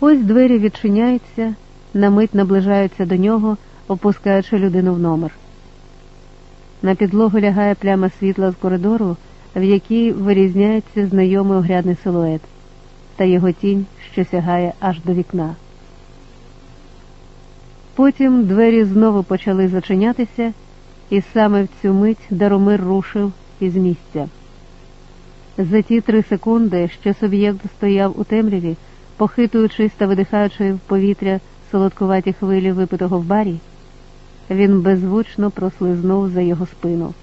Ось двері відчиняються, на мить наближаються до нього, опускаючи людину в номер. На підлогу лягає пляма світла з коридору, в якій вирізняється знайомий огрядний силует, та його тінь, що сягає аж до вікна. Потім двері знову почали зачинятися, і саме в цю мить Даромир рушив із місця. За ті три секунди, що суб'єкт стояв у темряві, похитуючись та видихаючи в повітря солодкуваті хвилі випитого в барі, він беззвучно прослизнув за його спину.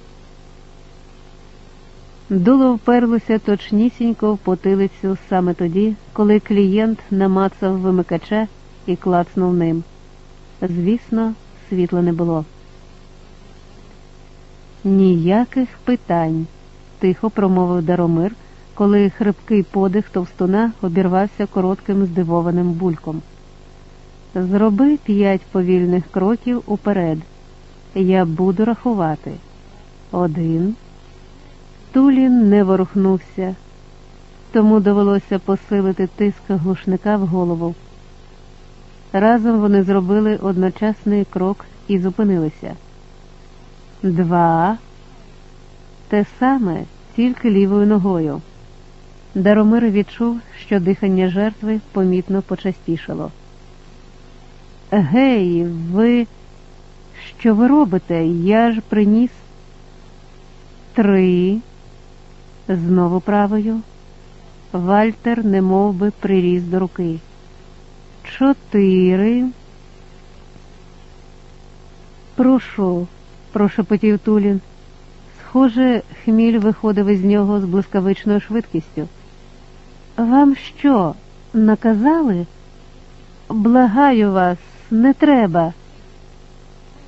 Дуло вперлося точнісінько в потилицю саме тоді, коли клієнт намацав вимикача і клацнув ним. Звісно, світла не було. Ніяких питань, тихо промовив Даромир, коли хрипкий подих товстуна обірвався коротким здивованим бульком. Зроби п'ять повільних кроків уперед. Я буду рахувати. Один. Тулін не ворухнувся, тому довелося посилити тиск глушника в голову. Разом вони зробили одночасний крок і зупинилися. Два. Те саме, тільки лівою ногою. Даромир відчув, що дихання жертви помітно почастішало. Гей, ви, що ви робите? Я ж приніс три. Знову правою. Вальтер не мов би, приріс до руки. Чотири. Прошу, прошепотів Тулін. Схоже, хміль виходив із нього з блискавичною швидкістю. Вам що, наказали? Благаю вас, не треба.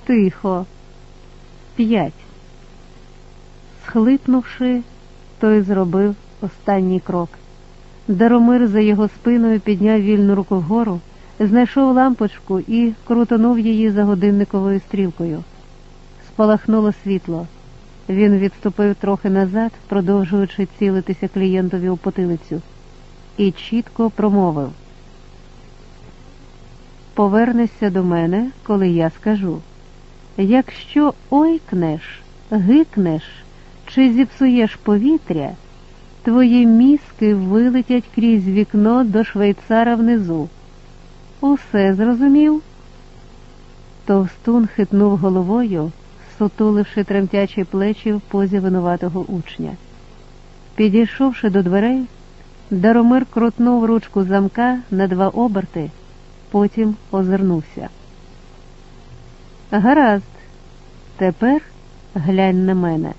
Тихо. П'ять. Схлипнувши, той зробив останній крок. Даромир за його спиною підняв вільну руку вгору, знайшов лампочку і крутонув її за годинниковою стрілкою. Спалахнуло світло. Він відступив трохи назад, продовжуючи цілитися клієнтові у потилицю, і чітко промовив: Повернешся до мене, коли я скажу. Якщо ойкнеш, гикнеш чи зіпсуєш повітря, твої мізки вилетять крізь вікно до швейцара внизу. Усе зрозумів? Товстун хитнув головою, сутуливши тремтячі плечі в позі винуватого учня. Підійшовши до дверей, Даромир крутнув ручку замка на два оберти, потім озирнувся. Гаразд, тепер глянь на мене.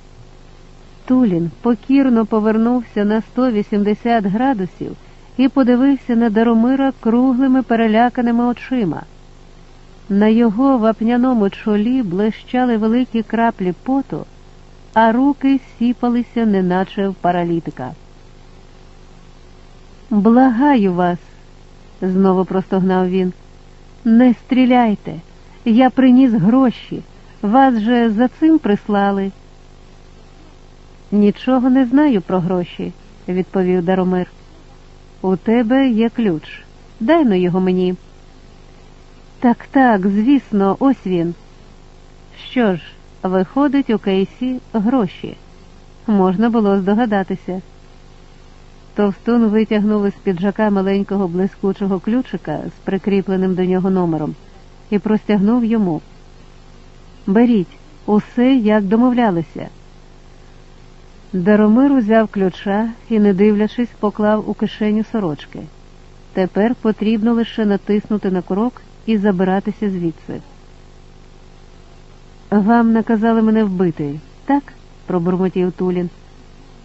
Тулін покірно повернувся на 180 градусів і подивився на Даромира круглими переляканими очима. На його вапняному чолі блищали великі краплі поту, а руки сіпалися, неначе в паралітика. Благаю вас, знову простогнав він, не стріляйте. Я приніс гроші. Вас же за цим прислали. Нічого не знаю про гроші, відповів Даромир. У тебе є ключ. Дай но його мені. Так, так, звісно, ось він. Що ж, виходить у кейсі гроші. Можна було здогадатися. Товстун витягнув із піджака маленького блискучого ключика з прикріпленим до нього номером і простягнув йому. Беріть, усе як домовлялися. Даромир узяв ключа і, не дивлячись, поклав у кишеню сорочки. Тепер потрібно лише натиснути на курок і забиратися звідси. Вам наказали мене вбити, так? пробурмотів Тулін.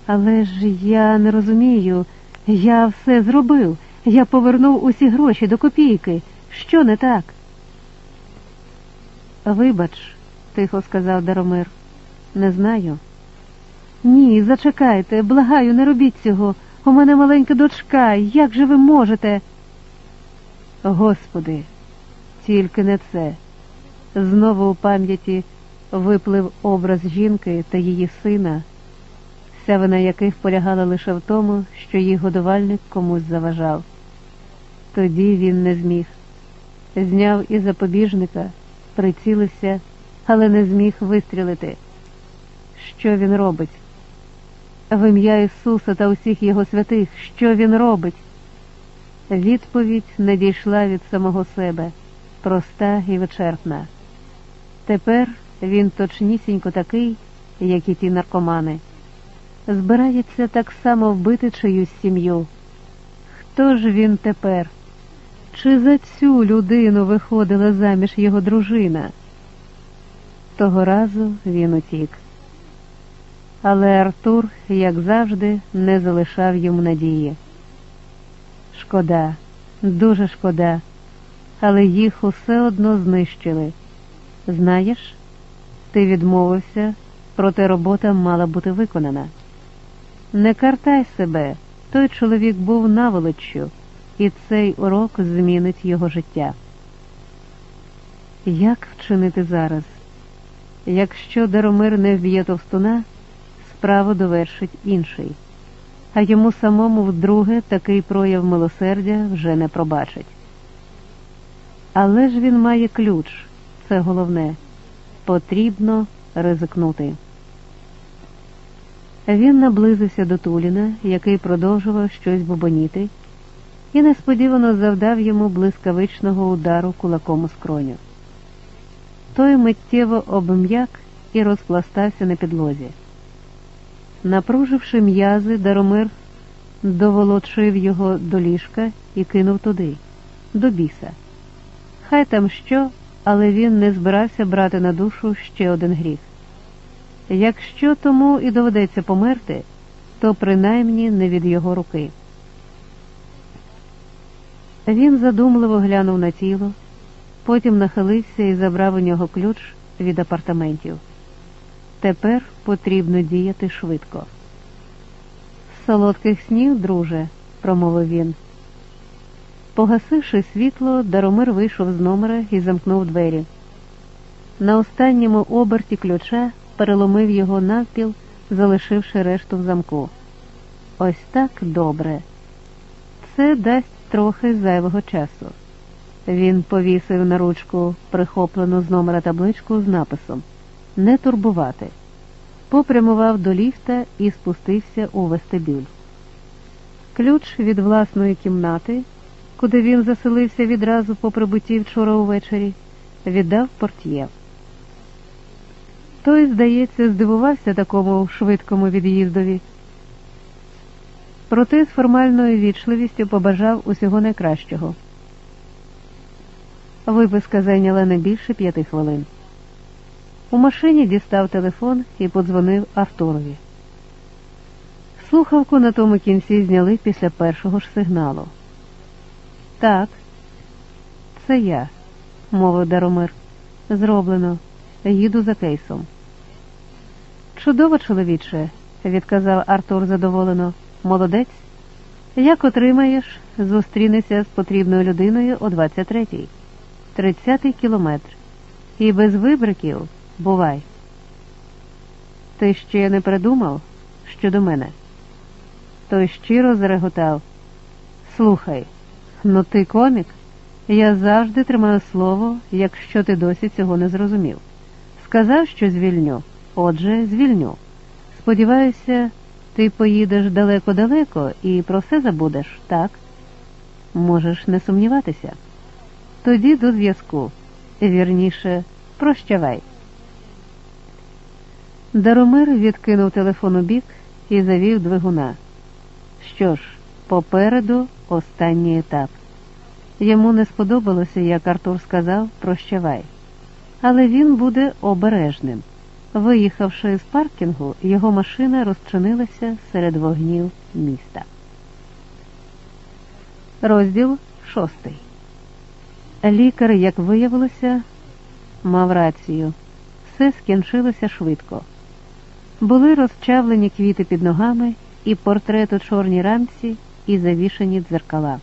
Але ж я не розумію, я все зробив. Я повернув усі гроші до копійки. Що не так? Вибач, тихо сказав Даромир. Не знаю. Ні, зачекайте, благаю, не робіть цього. У мене маленька дочка. Як же ви можете? Господи, тільки не це. Знову у пам'яті виплив образ жінки та її сина, вся вина яких полягала лише в тому, що їх годувальник комусь заважав. Тоді він не зміг. Зняв із запобіжника, прицілився, але не зміг вистрілити. Що він робить? В ім'я Ісуса та усіх Його святих, що він робить? Відповідь надійшла від самого себе, проста і вичерпна. Тепер він точнісінько такий, як і ті наркомани. Збирається так само вбити чиюсь сім'ю. Хто ж він тепер? Чи за цю людину виходила заміж його дружина? Того разу він утік. Але Артур, як завжди, не залишав йому надії. Шкода, дуже шкода, але їх усе одно знищили. Знаєш, ти відмовився, проте робота мала бути виконана. Не картай себе, той чоловік був наволоччю, і цей урок змінить його життя. Як вчинити зараз? Якщо Даромир не вб'є товстуна, справу довершить інший, а йому самому вдруге такий прояв милосердя вже не пробачить. Але ж він має ключ, це головне потрібно ризикнути. Він наблизився до Туліна, який продовжував щось бубоніти, і несподівано завдав йому блискавичного удару кулаком у скроню. Той миттєво обм'як і розпластався на підлозі. Напруживши м'язи, Даромир доволочив його до ліжка і кинув туди, до біса. Хай там що, але він не збирався брати на душу ще один гріх. Якщо тому і доведеться померти, то принаймні не від його руки. Він задумливо глянув на тіло, потім нахилився і забрав у нього ключ від апартаментів. Тепер потрібно діяти швидко. Солодких снів, друже, промовив він. Погасивши світло, Даромир вийшов з номера і замкнув двері. На останньому оберті ключа переломив його навпіл, залишивши решту в замку. Ось так добре. Це дасть трохи зайвого часу. Він повісив на ручку прихоплену з номера табличку з написом Не турбувати. Попрямував до ліфта і спустився у вестибюль. Ключ від власної кімнати, куди він заселився відразу по прибутті вчора увечері, віддав портьє. Той, здається, здивувався такому швидкому від'їздові. Проте з формальною вічливістю побажав усього найкращого. Виписка зайняла не більше п'яти хвилин. У машині дістав телефон і подзвонив Артурові. Слухавку на тому кінці зняли після першого ж сигналу. Так, це я, мовив Даромир. Зроблено. Їду за кейсом. Чудово, чоловіче, відказав Артур задоволено. Молодець. Як отримаєш, зустрінешся з потрібною людиною о 23-й. Тридцятий кілометр. І без вибриків бувай. Ти ще не придумав щодо мене? Той щиро зареготав. Слухай, ну ти комік. Я завжди тримаю слово, якщо ти досі цього не зрозумів. Сказав, що звільню, отже, звільню. Сподіваюся, ти поїдеш далеко-далеко і про все забудеш, так? Можеш не сумніватися. Тоді до зв'язку. Вірніше, прощавай. Даромир відкинув телефон у бік і завів двигуна. Що ж, попереду останній етап. Йому не сподобалося, як Артур сказав, прощавай. Але він буде обережним. Виїхавши з паркінгу, його машина розчинилася серед вогнів міста. Розділ шостий. Лікар, як виявилося, мав рацію. Все скінчилося швидко. Були розчавлені квіти під ногами, і портрет у чорній рамці, і завішані дзеркала.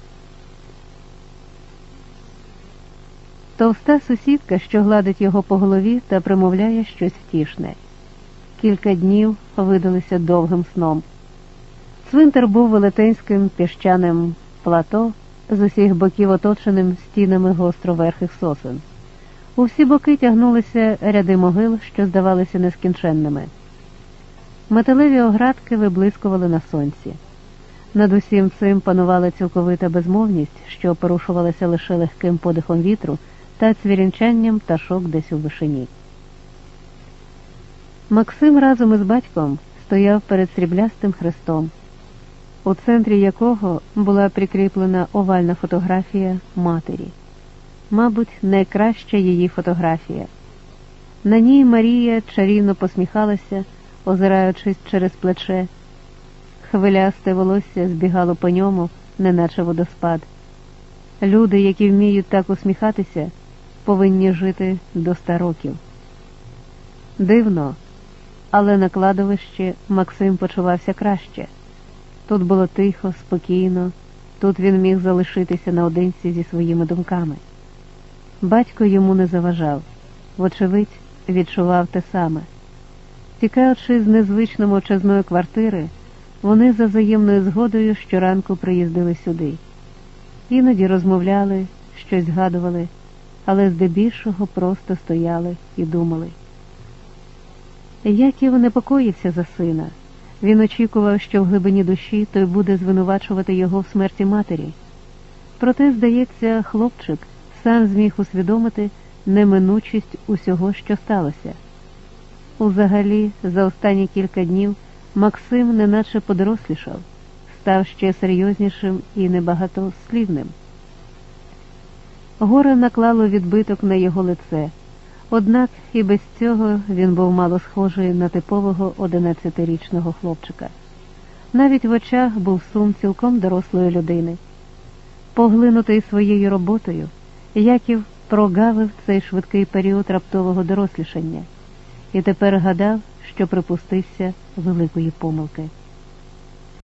Товста сусідка, що гладить його по голові та примовляє щось втішне. Кілька днів видалися довгим сном. Цвинтар був велетенським піщаним плато, з усіх боків оточеним стінами гостроверхих сосен. У всі боки тягнулися ряди могил, що здавалися нескінченними. Металеві оградки виблискували на сонці. Над усім цим панувала цілковита безмовність, що порушувалася лише легким подихом вітру та цвірінчанням пташок десь у вишині. Максим разом із батьком стояв перед сріблястим хрестом, у центрі якого була прикріплена овальна фотографія матері, мабуть, найкраща її фотографія. На ній Марія чарівно посміхалася, озираючись через плече. Хвилясте волосся збігало по ньому, неначе водоспад. Люди, які вміють так усміхатися, повинні жити до ста років. Дивно, але на кладовищі Максим почувався краще. Тут було тихо, спокійно, тут він міг залишитися наодинці зі своїми думками. Батько йому не заважав, вочевидь, відчував те саме. Тікаючи з незвично мовчазної квартири, вони за взаємною згодою щоранку приїздили сюди. Іноді розмовляли, щось згадували, але здебільшого просто стояли і думали. Яків непокоївся за сина. Він очікував, що в глибині душі той буде звинувачувати його в смерті матері. Проте, здається, хлопчик сам зміг усвідомити неминучість усього, що сталося. Узагалі, за останні кілька днів Максим неначе подорослішав, став ще серйознішим і небагатослівним. Горе наклало відбиток на його лице. Однак і без цього він був мало схожий на типового одинадцятирічного хлопчика. Навіть в очах був сум цілком дорослої людини. Поглинутий своєю роботою, Яків прогавив цей швидкий період раптового дорослішання і тепер гадав, що припустився великої помилки.